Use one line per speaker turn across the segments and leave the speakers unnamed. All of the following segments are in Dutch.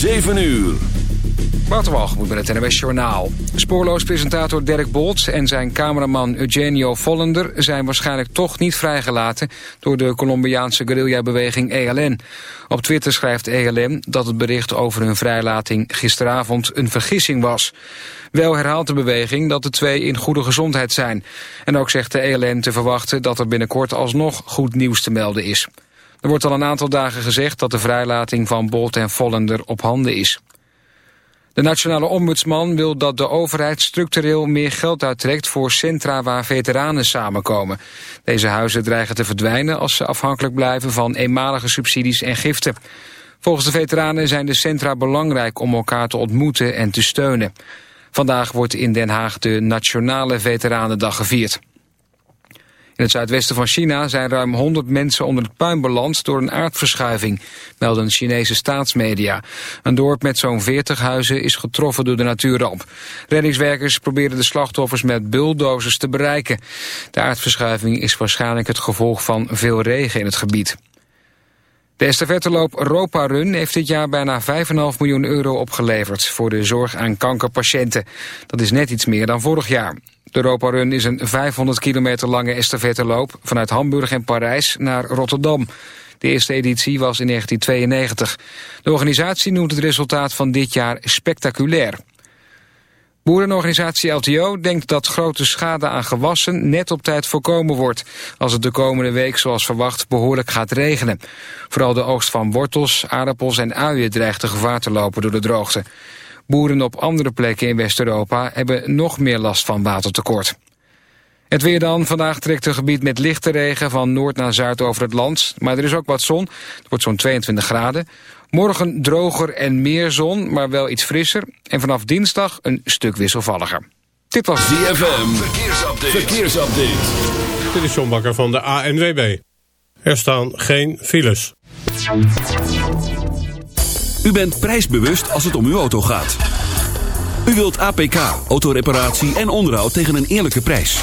7 uur.
Waterwalgemoed met het NWS Journaal. Spoorloos presentator Dirk Bolt en zijn cameraman Eugenio Vollender... zijn waarschijnlijk toch niet vrijgelaten... door de Colombiaanse guerrillabeweging ELN. Op Twitter schrijft ELN dat het bericht over hun vrijlating... gisteravond een vergissing was. Wel herhaalt de beweging dat de twee in goede gezondheid zijn. En ook zegt de ELN te verwachten dat er binnenkort alsnog goed nieuws te melden is. Er wordt al een aantal dagen gezegd dat de vrijlating van Bolt en Vollender op handen is. De nationale ombudsman wil dat de overheid structureel meer geld uittrekt voor centra waar veteranen samenkomen. Deze huizen dreigen te verdwijnen als ze afhankelijk blijven van eenmalige subsidies en giften. Volgens de veteranen zijn de centra belangrijk om elkaar te ontmoeten en te steunen. Vandaag wordt in Den Haag de Nationale Veteranendag gevierd. In het zuidwesten van China zijn ruim 100 mensen onder het puin beland door een aardverschuiving, melden Chinese staatsmedia. Een dorp met zo'n 40 huizen is getroffen door de natuurramp. Reddingswerkers proberen de slachtoffers met bulldozers te bereiken. De aardverschuiving is waarschijnlijk het gevolg van veel regen in het gebied. De estafetteloop Europa Run heeft dit jaar bijna 5,5 miljoen euro opgeleverd voor de zorg aan kankerpatiënten. Dat is net iets meer dan vorig jaar. De Europa Run is een 500 kilometer lange estafetteloop vanuit Hamburg en Parijs naar Rotterdam. De eerste editie was in 1992. De organisatie noemt het resultaat van dit jaar spectaculair. Boerenorganisatie LTO denkt dat grote schade aan gewassen net op tijd voorkomen wordt, als het de komende week zoals verwacht behoorlijk gaat regenen. Vooral de oogst van wortels, aardappels en uien dreigt te gevaar te lopen door de droogte. Boeren op andere plekken in West-Europa hebben nog meer last van watertekort. Het weer dan. Vandaag trekt een gebied met lichte regen van noord naar zuid over het land. Maar er is ook wat zon. Het wordt zo'n 22 graden. Morgen droger en meer zon, maar wel iets frisser. En vanaf dinsdag een stuk wisselvalliger.
Dit was DFM. Verkeersupdate. Verkeersupdate.
Dit is John Bakker van de ANWB. Er staan geen files.
U bent prijsbewust als het om uw auto gaat. U wilt APK, autoreparatie en onderhoud tegen een eerlijke prijs.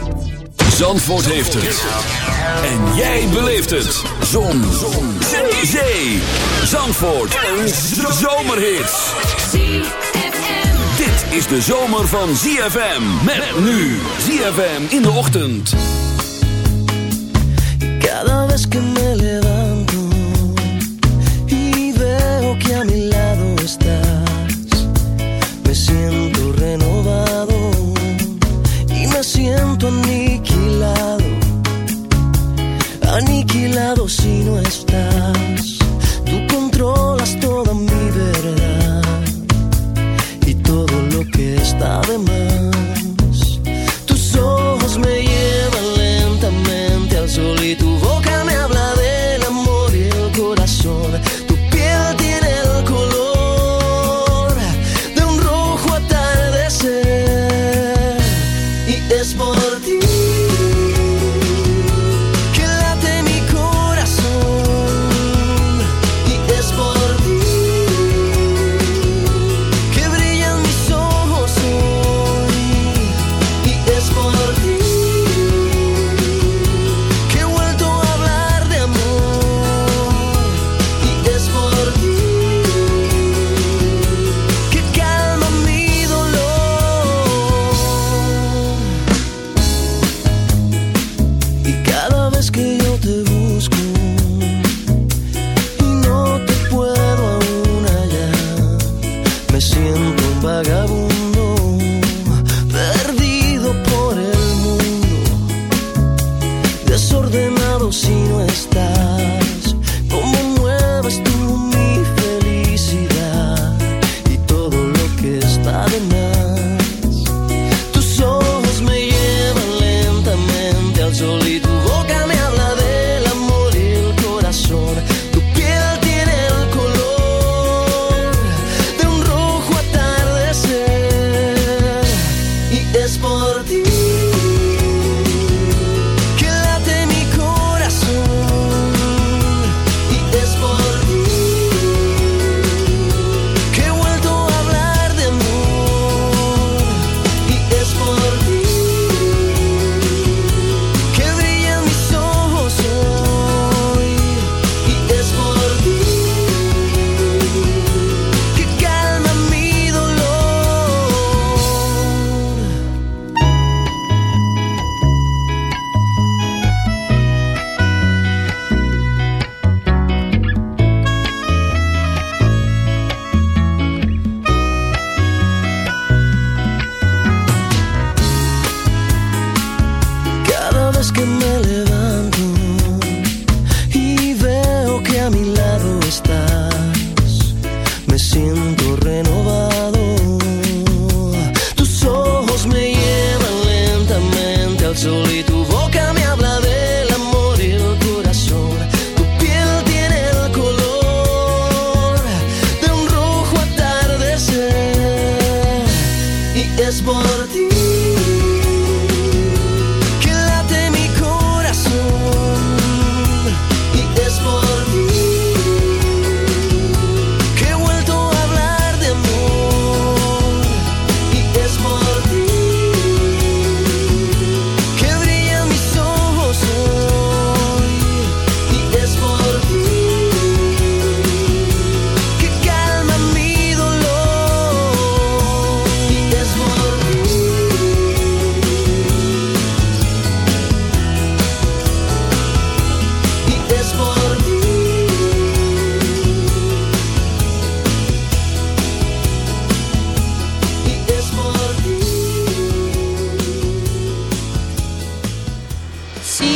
Zandvoort heeft het. En jij beleeft het. Zon. Zon. Zee. Zandvoort. Een zomerhit. Dit is de zomer van ZFM. Met nu ZFM in de ochtend.
Cada vez que me levanto y veo que a mi lado estás, me siento aniquilado si no estás.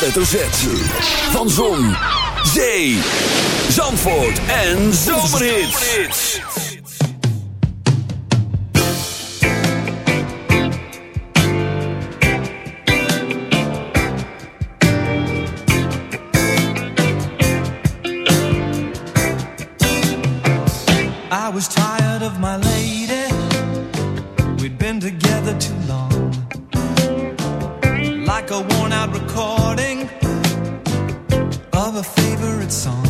hoofdletter Z. Van Zon, Zee, Zandvoort en Zomerhits.
I was tired of my lady. Been together too long. Like a song.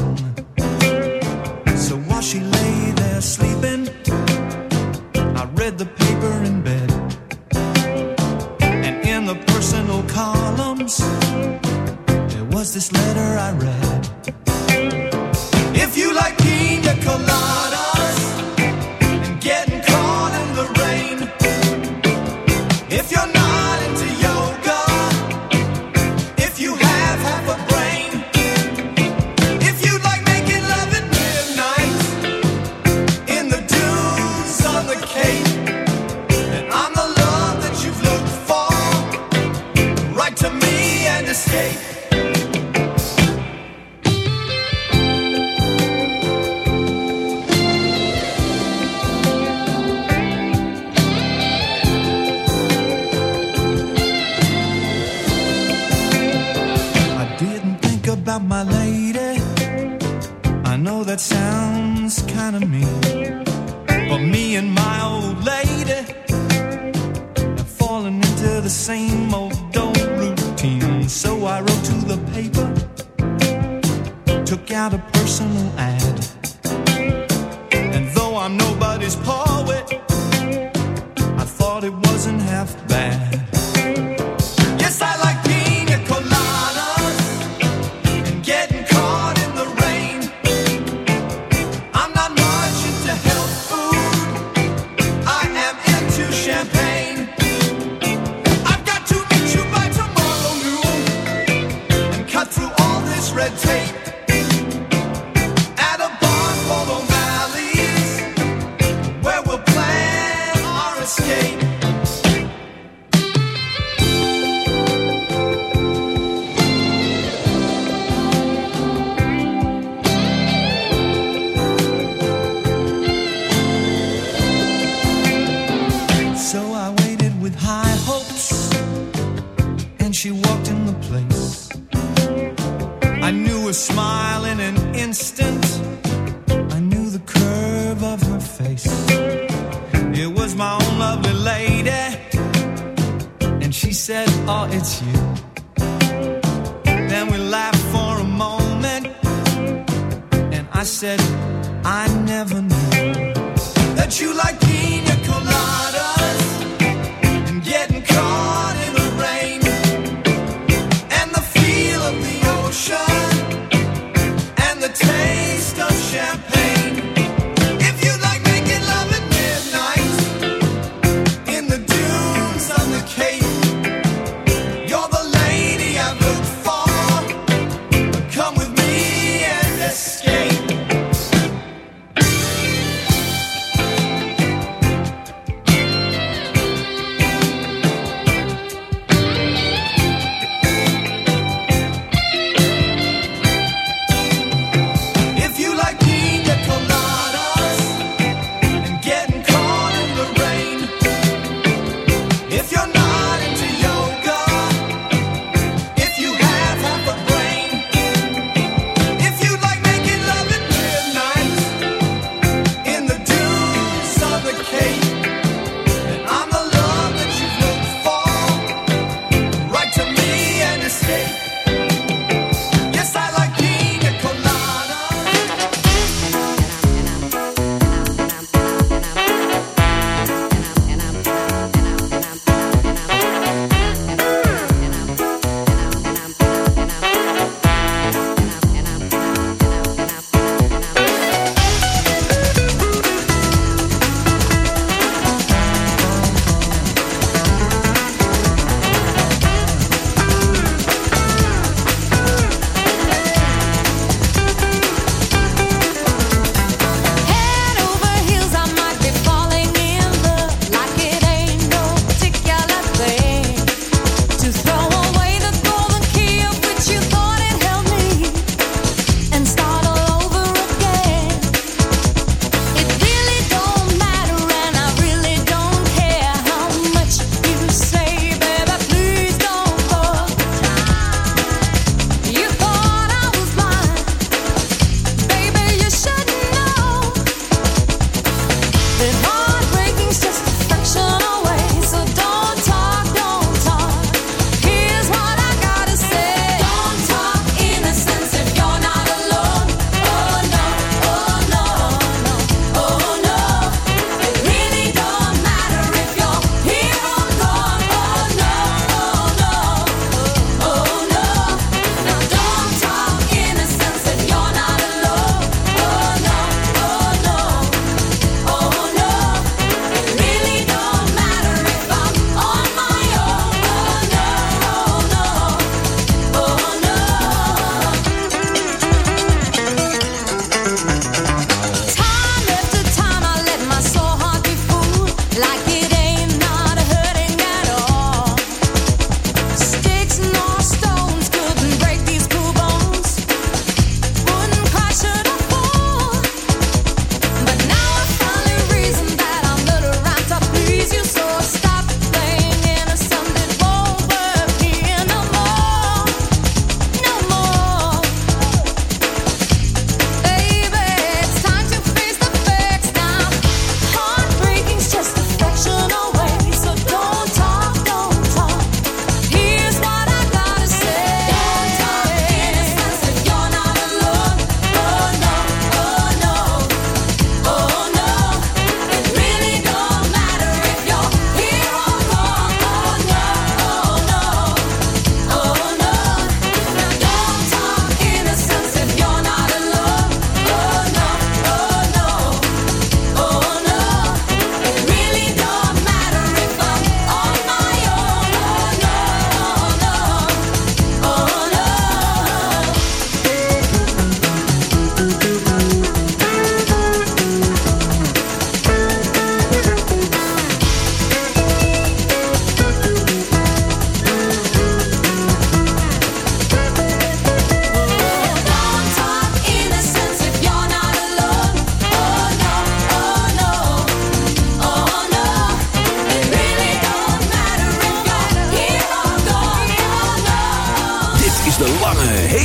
thought it wasn't half bad.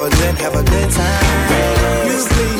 Have a good, have a good time. Release,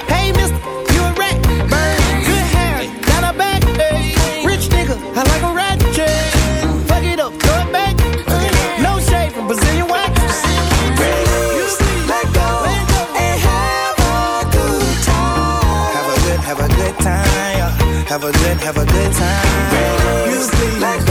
Have a good, have a good time. You please let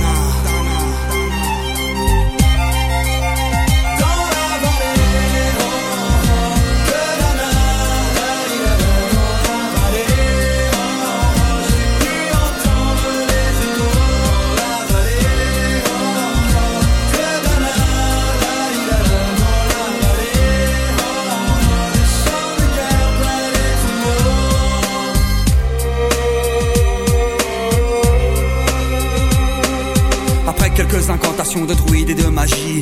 de druide et de magie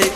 it.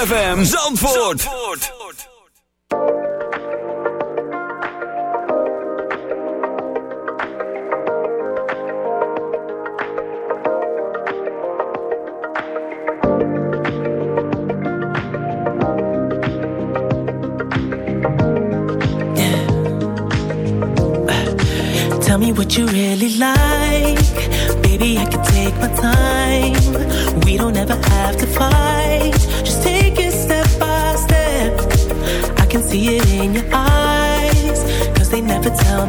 ZFM Zandvoort.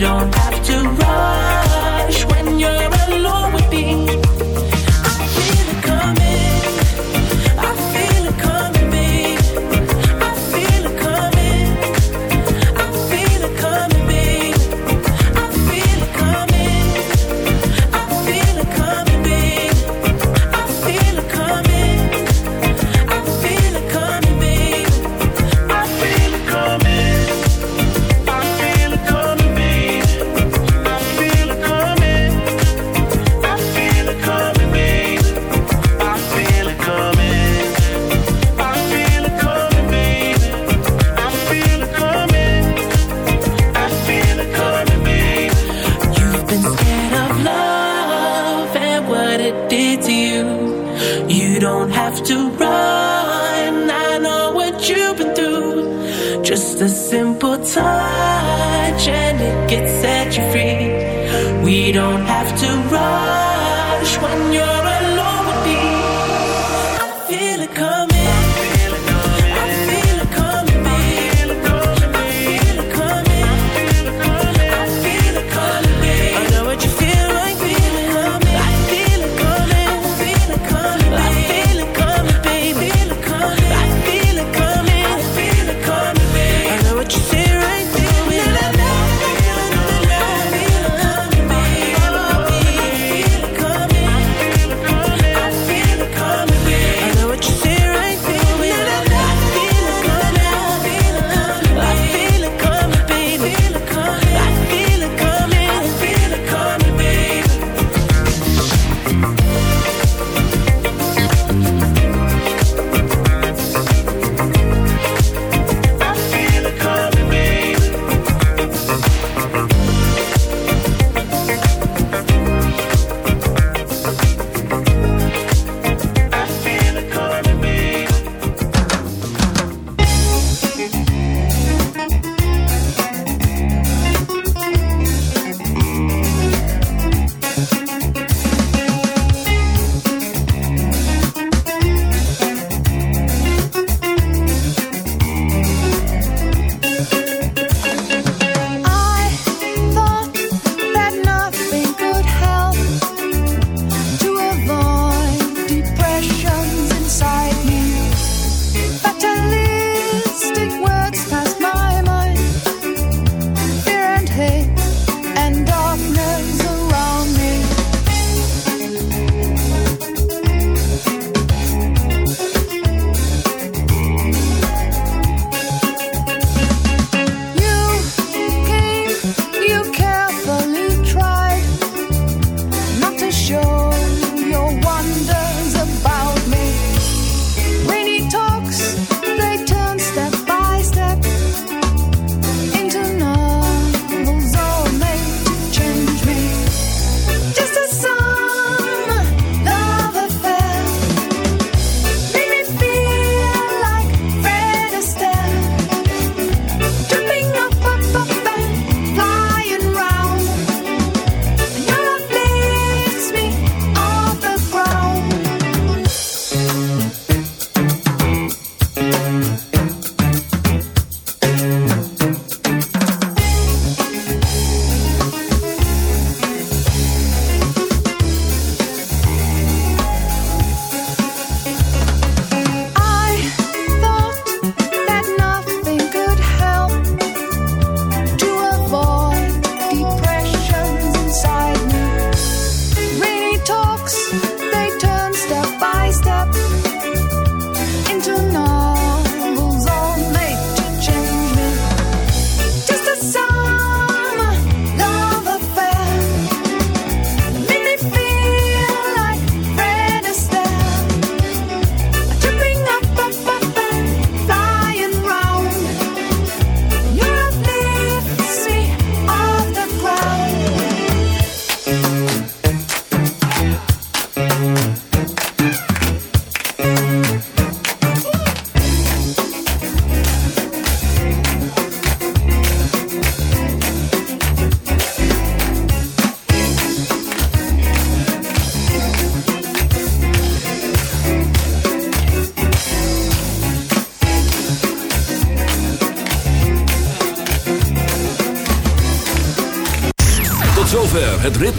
don't have to
run. don't